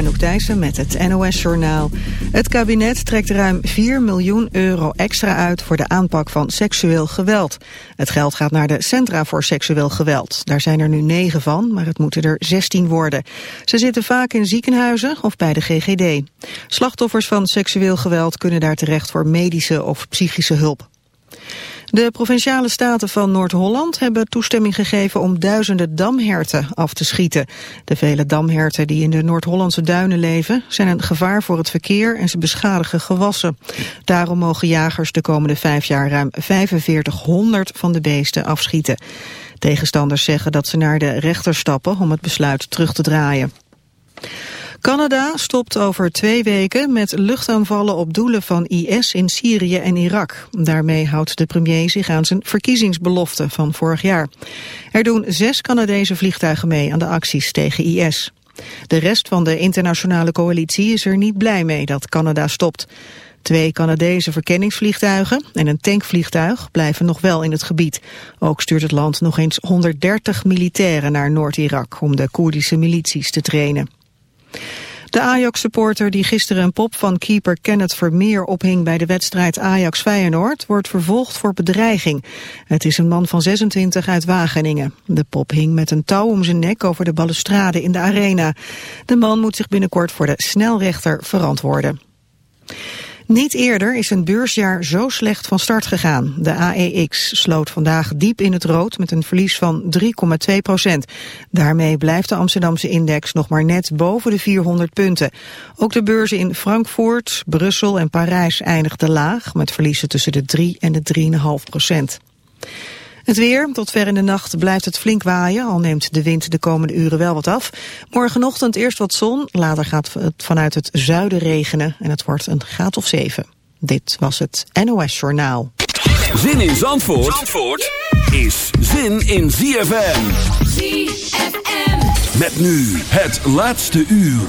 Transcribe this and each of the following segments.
Anouk Thijssen met het NOS-journaal. Het kabinet trekt ruim 4 miljoen euro extra uit voor de aanpak van seksueel geweld. Het geld gaat naar de Centra voor Seksueel Geweld. Daar zijn er nu 9 van, maar het moeten er 16 worden. Ze zitten vaak in ziekenhuizen of bij de GGD. Slachtoffers van seksueel geweld kunnen daar terecht voor medische of psychische hulp. De provinciale staten van Noord-Holland hebben toestemming gegeven om duizenden damherten af te schieten. De vele damherten die in de Noord-Hollandse duinen leven zijn een gevaar voor het verkeer en ze beschadigen gewassen. Daarom mogen jagers de komende vijf jaar ruim 4500 van de beesten afschieten. Tegenstanders zeggen dat ze naar de rechter stappen om het besluit terug te draaien. Canada stopt over twee weken met luchtaanvallen op doelen van IS in Syrië en Irak. Daarmee houdt de premier zich aan zijn verkiezingsbelofte van vorig jaar. Er doen zes Canadese vliegtuigen mee aan de acties tegen IS. De rest van de internationale coalitie is er niet blij mee dat Canada stopt. Twee Canadese verkenningsvliegtuigen en een tankvliegtuig blijven nog wel in het gebied. Ook stuurt het land nog eens 130 militairen naar Noord-Irak om de Koerdische milities te trainen. De Ajax-supporter die gisteren een pop van keeper Kenneth Vermeer ophing bij de wedstrijd Ajax-Feyenoord wordt vervolgd voor bedreiging. Het is een man van 26 uit Wageningen. De pop hing met een touw om zijn nek over de balustrade in de arena. De man moet zich binnenkort voor de snelrechter verantwoorden. Niet eerder is een beursjaar zo slecht van start gegaan. De AEX sloot vandaag diep in het rood met een verlies van 3,2 procent. Daarmee blijft de Amsterdamse index nog maar net boven de 400 punten. Ook de beurzen in Frankfurt, Brussel en Parijs eindigden laag... met verliezen tussen de 3 en de 3,5 procent. Het weer, tot ver in de nacht blijft het flink waaien, al neemt de wind de komende uren wel wat af. Morgenochtend eerst wat zon, later gaat het vanuit het zuiden regenen en het wordt een graad of zeven. Dit was het NOS Journaal. Zin in Zandvoort, Zandvoort is zin in ZFM. ZFM. Met nu het laatste uur.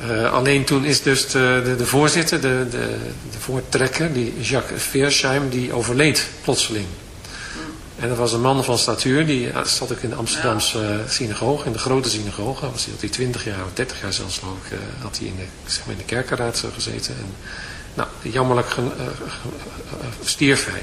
Uh, alleen toen is dus de, de, voorzitter, de, de, de, voortrekker, die Jacques Veersheim, die overleed plotseling. En dat was een man van statuur, die zat ook in de Amsterdamse ja. synagoge, in de grote synagoge. Was hij, had hij 20 jaar of 30 jaar zelfs geloof ik, uh, had hij in de, zeg maar in de kerkenraad gezeten. En, nou, jammerlijk uh, stierf hij.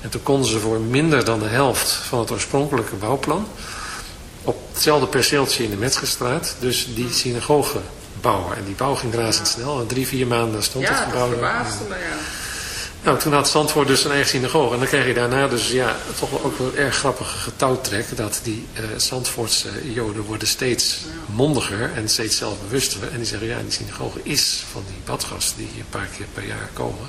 En toen konden ze voor minder dan de helft van het oorspronkelijke bouwplan... op hetzelfde perceeltje in de Metzgerstraat, dus die synagoge bouwen. En die bouw ging razendsnel. En drie, vier maanden stond ja, het gebouw. Ja, dat verbaasde me, ja. Nou, toen had Zandvoort dus een eigen synagoge. En dan kreeg je daarna dus ja, toch wel ook wel erg grappige getouwtrek. Dat die uh, Zandvoortse joden worden steeds mondiger en steeds zelfbewuster. En die zeggen, ja, die synagoge is van die badgasten die een paar keer per jaar komen.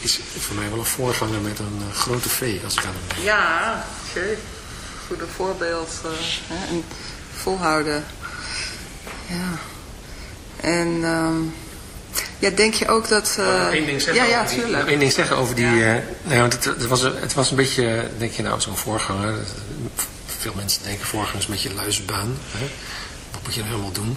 is voor mij wel een voorganger met een uh, grote V, als ik aan hem denk. Ja, oké. Goede voorbeeld. Uh, hè, en volhouden. Ja. En um, ja, denk je ook dat... Uh, Eén ding zeggen ja, ja, over die, Eén ding zeggen over die... Ja. nou, het, het, was, het was een beetje, denk je nou, zo'n voorganger. Veel mensen denken voorganger is een beetje luisbaan. Hè? Wat moet je nou helemaal doen?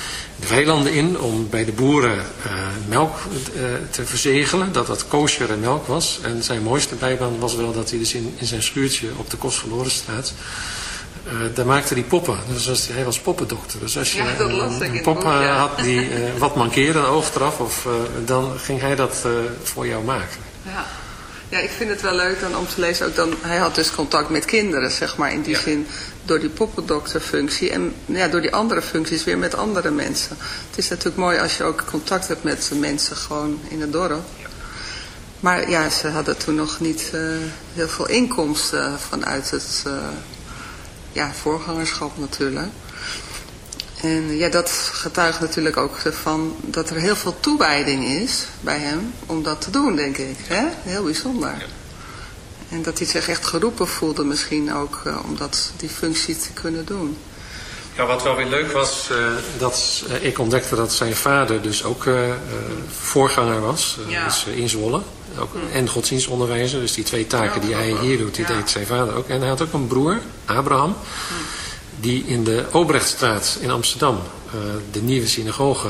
de weilanden in om bij de boeren uh, melk uh, te verzegelen, dat dat kosher en melk was. En zijn mooiste bijbaan was wel dat hij dus in, in zijn schuurtje op de Kostverlorenstraat, uh, daar maakte hij poppen. Dus als, hij was poppendokter. Dus als je ja, een, een pop ja. had die wat mankeerde, een oog eraf, of, dan ging hij dat voor jou maken. Ja. Ja, ik vind het wel leuk dan om te lezen. Ook dan, hij had dus contact met kinderen, zeg maar, in die ja. zin door die poppendokterfunctie. En ja, door die andere functies weer met andere mensen. Het is natuurlijk mooi als je ook contact hebt met mensen gewoon in het dorp. Maar ja, ze hadden toen nog niet uh, heel veel inkomsten vanuit het uh, ja, voorgangerschap natuurlijk. En ja, dat getuigt natuurlijk ook van dat er heel veel toewijding is bij hem om dat te doen, denk ik. Hè? Heel bijzonder. En dat hij zich echt geroepen voelde misschien ook uh, om dat, die functie te kunnen doen. Ja, wat wel weer leuk was, uh, dat uh, ik ontdekte dat zijn vader dus ook voorganger was. Ja. Dus in Zwolle. Ook, mm. En godsdienstonderwijzer. Dus die twee taken ja, die hij hier doet, die ja. deed zijn vader ook. En hij had ook een broer, Abraham. Mm. Die in de Obrechtstraat in Amsterdam de nieuwe synagoge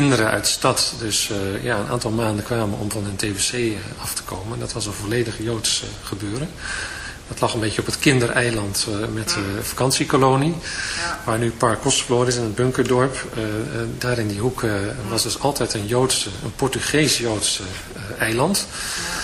kinderen uit de stad dus uh, ja, een aantal maanden kwamen om van hun TVC uh, af te komen. Dat was een volledig Joods uh, gebeuren. Dat lag een beetje op het kindereiland met de vakantiekolonie. Ja. Waar nu Park Kostverloren is in het bunkerdorp. daar in die hoek was dus altijd een Joodse, een Portugees-Joods eiland. Ja.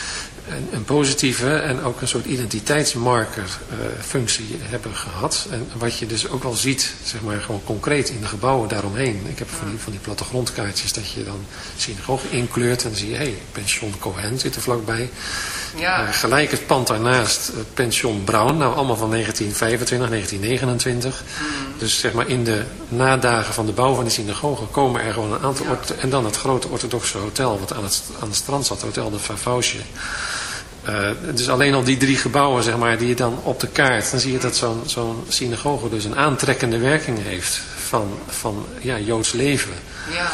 een, positieve en ook een soort identiteitsmarker uh, hebben gehad. En wat je dus ook wel ziet, zeg maar gewoon concreet in de gebouwen daaromheen. Ik heb van die, van die plattegrondkaartjes dat je dan synagoge inkleurt en dan zie je, hé, hey, pension Cohen zit er vlakbij. Ja. Uh, gelijk het pand daarnaast, het pension Brown, nou allemaal van 1925, 1929. Mm. Dus zeg maar in de nadagen van de bouw van de synagoge komen er gewoon een aantal... Ja. En dan het grote orthodoxe hotel, wat aan het, aan het strand zat, Hotel de Favausje. Uh, dus alleen al die drie gebouwen, zeg maar, die je dan op de kaart, dan zie je dat zo'n zo'n synagoge dus een aantrekkende werking heeft van, van ja, Joods leven. Ja.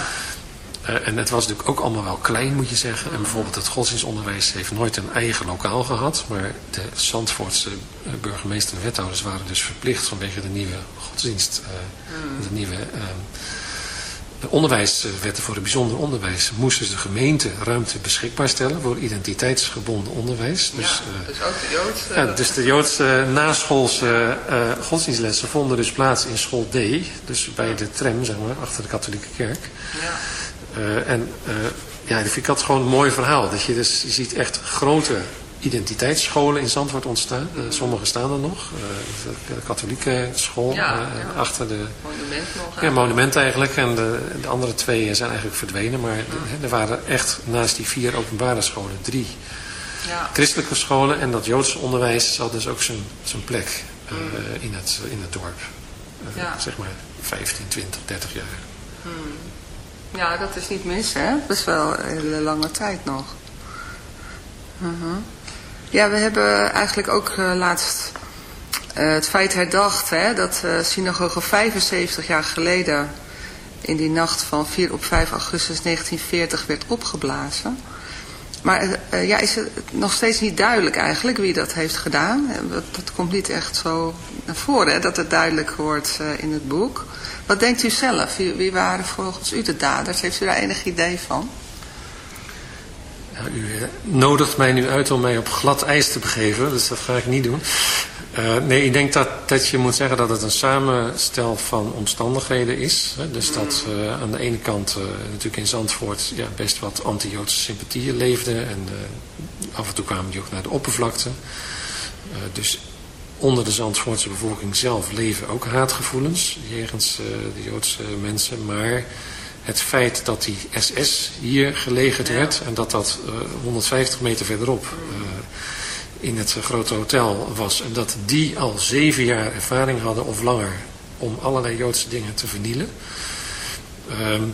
Uh, en het was natuurlijk ook allemaal wel klein, moet je zeggen. En bijvoorbeeld het godsdienstonderwijs heeft nooit een eigen lokaal gehad. Maar de Zandvoortse uh, burgemeester en wethouders waren dus verplicht vanwege de nieuwe godsdienst, mm. de nieuwe de onderwijswetten voor het bijzonder onderwijs moesten de gemeente ruimte beschikbaar stellen voor identiteitsgebonden onderwijs. Dus, ja, dus ook de Joodse... Ja, dus de Joodse naschoolse uh, godsdienstlessen vonden dus plaats in school D. Dus bij de tram, zeg maar, achter de katholieke kerk. Ja. Uh, en uh, ja, dat vind ik dat gewoon een mooi verhaal. Dat je dus je ziet echt grote identiteitsscholen in Zandvoort ontstaan. Uh, sommige staan er nog. De katholieke school ja, ja. achter de... Monument nog. Ja, monument eigenlijk. En de, de, andere twee zijn eigenlijk verdwenen. Maar de, er waren echt naast die vier openbare scholen drie ja. christelijke scholen. En dat Joodse onderwijs had dus ook zijn, zijn plek mm. in, het, in het dorp. Zeg maar 15, 20, 30 jaar. Mm. Ja, dat is niet mis hè. Is wel een hele lange tijd nog. -huh. Ja, we hebben eigenlijk ook uh, laatst uh, het feit herdacht hè, dat uh, synagoge 75 jaar geleden in die nacht van 4 op 5 augustus 1940 werd opgeblazen. Maar ja, is het nog steeds niet duidelijk eigenlijk wie dat heeft gedaan. Dat, dat komt niet echt zo naar voren, hè, dat het duidelijk wordt in het boek. Wat denkt u zelf? Wie, waren volgens u de daders? Heeft u daar enig idee van? U eh, nodigt mij nu uit om mij op glad ijs te begeven, dus dat ga ik niet doen. Uh, nee, ik denk dat, dat je moet zeggen dat het een samenstel van omstandigheden is. Hè? Dus dat uh, aan de ene kant natuurlijk in Zandvoort ja, best wat anti-Joodse sympathieën leefden. En af en toe kwamen die ook naar de oppervlakte. dus onder de Zandvoortse bevolking zelf leven ook haatgevoelens jegens de Joodse mensen. Maar het feit dat die SS hier gelegerd werd en dat dat uh, 150 meter verderop uh, in het grote hotel was en dat die al zeven jaar ervaring hadden of langer om allerlei Joodse dingen te vernielen. Um,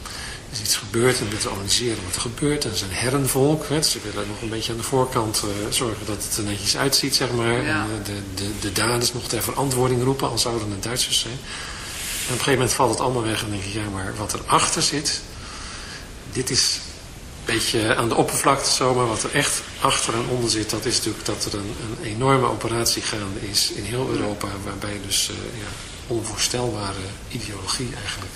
is iets gebeurd en willen organiseren wat er gebeurt. En ze zijn herrenvolk. Hè. Ze willen nog een beetje aan de voorkant uh, zorgen dat het er netjes uitziet, zeg maar. Ja. En, uh, de, de, de daders nog ter verantwoording roepen, al zouden het Duitsers zijn. En op een gegeven moment valt het allemaal weg en denk je, ja, maar wat erachter zit, dit is een beetje aan de oppervlakte zo, maar wat er echt achter en onder zit, dat is natuurlijk dat er een, een enorme operatie gaande is in heel Europa, waarbij dus uh, ja, onvoorstelbare ideologie eigenlijk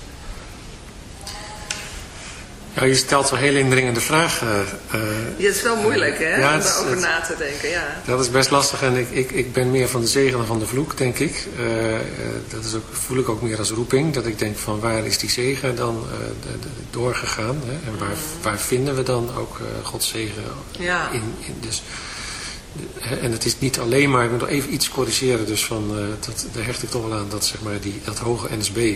Ja, je stelt wel hele indringende vragen. Uh, ja, het is wel moeilijk hè, ja, om daarover na te denken. Ja. Dat is best lastig en ik, ik, ik ben meer van de zegen dan van de vloek, denk ik. Uh, dat is ook, voel ik ook meer als roeping. Dat ik denk van waar is die zegen dan uh, de, de, doorgegaan? Hè? En waar, mm. waar vinden we dan ook Gods zegen ja. in? in dus, en het is niet alleen maar, ik moet nog even iets corrigeren, dus van, dat, daar hecht ik toch wel aan dat, zeg maar, die, dat hoge NSB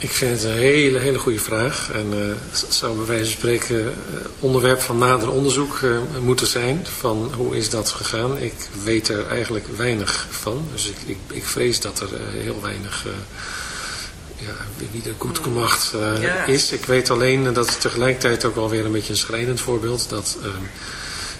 Ik vind het een hele, hele goede vraag. En uh, het zou bij wijze van spreken uh, onderwerp van nader onderzoek uh, moeten zijn. Van hoe is dat gegaan? Ik weet er eigenlijk weinig van. Dus ik, ik, ik vrees dat er heel weinig ja, wie de goed gemacht ja. is. Ik weet alleen dat het tegelijkertijd ook alweer een beetje een schrijnend voorbeeld. Dat ehm,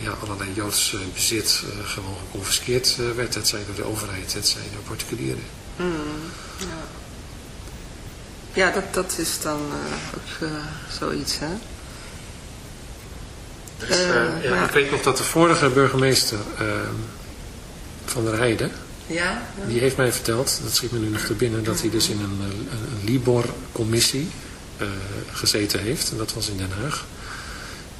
ja, allerlei Joods uh, bezit uh, gewoon geconfiskeerd uh, werd. Het zij door de overheid, het zij door particulieren. Mm, ja. ja, dat, dat is dan ook zoiets, hè? Dus, ja, ja. Ik weet nog dat de vorige burgemeester van der Heide, ja, ja, die heeft mij verteld, dat schiet me nu nog te binnen, dat hij dus in een, een, een Libor-commissie gezeten heeft. En dat was in Den Haag.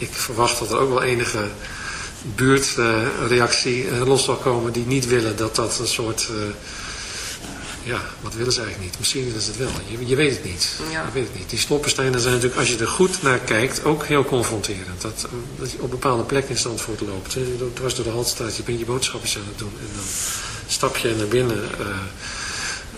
ik verwacht dat er ook wel enige buurtreactie uh, uh, los zal komen die niet willen dat dat een soort... Uh, ja, wat willen ze eigenlijk niet? Misschien willen ze het wel. Je, je weet het niet. Ja. Je weet het niet. Die stolpersteinen zijn natuurlijk, als je er goed naar kijkt, ook heel confronterend. Dat, dat je op bepaalde plekken in Zandvoort loopt. Hè. Je dwars door de Haltstraat, je bent je boodschapjes aan het doen. En dan stap je naar binnen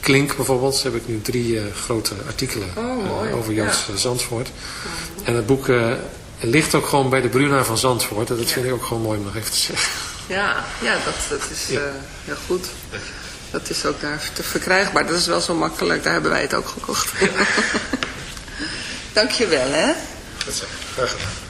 Klink bijvoorbeeld, heb ik nu drie grote artikelen oh, over Jans ja. Zandvoort. En het boek ligt ook gewoon bij de Bruna van Zandvoort. En dat vind ik ook gewoon mooi om nog even te zeggen. Ja, ja dat, dat is ja. Heel goed. Dat is ook daar te verkrijgbaar. Dat is wel zo makkelijk. Daar hebben wij het ook gekocht. Ja. Dank je wel, hè? Dat is graag gedaan.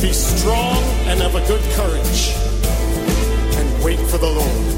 Be strong and of a good courage, and wait for the Lord.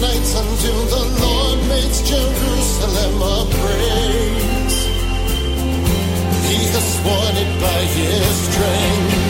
nights until the Lord makes Jerusalem a praise. He has sworn it by his strength.